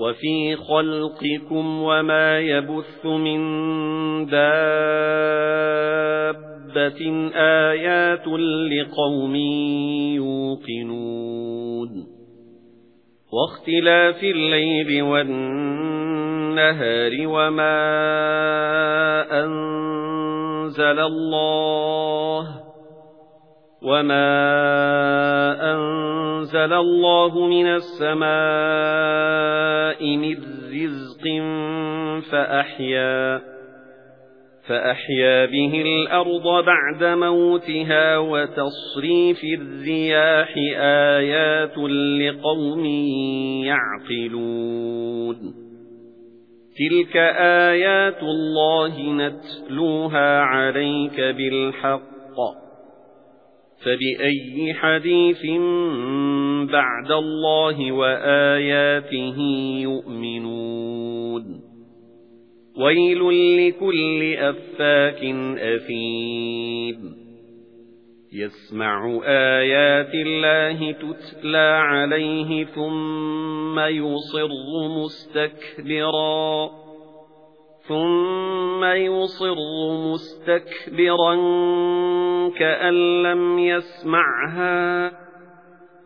وَفِي خَلْقِكُمْ وَمَا يَبُثُّ مِن دَابَّةٍ آيَاتٌ لِقَوْمٍ يُوقِنُونَ وَاخْتِلَافِ اللَّيْلِ وَالنَّهَارِ وَمَا أَنزَلَ اللَّهُ وَمَا أَنزَلَ اللَّهُ مِنَ السَّمَاءِ مِن رِّزْقٍ فَأَحْيَا فَأَحْيَا بِهِ الْأَرْضَ بَعْدَ مَوْتِهَا وَتَصْرِيفِ الرِّيَاحِ آيَاتٌ لِقَوْمٍ يَعْقِلُونَ. تِلْكَ آيَاتُ اللَّهِ نَتْلُوهَا عَلَيْكَ بِالْحَقِّ. فَبِأَيِّ حَدِيثٍ بَعْدَ اللَّهِ وَآيَاتِهِ يُؤْمِنُونَ. وَيْلٌ لِكُلِّ أَفَّاكٍ أَثِيمٍ. يَسْمَعُ آيَاتِ اللَّهِ تُتْلَى عَلَيْهِ ثُمَّ يُصِرُّ مُسْتَكْبِرًا. ثُمَّ يُصِرُّ مُسْتَكْبِرًا كَأَن لَّمْ يَسْمَعْهَا.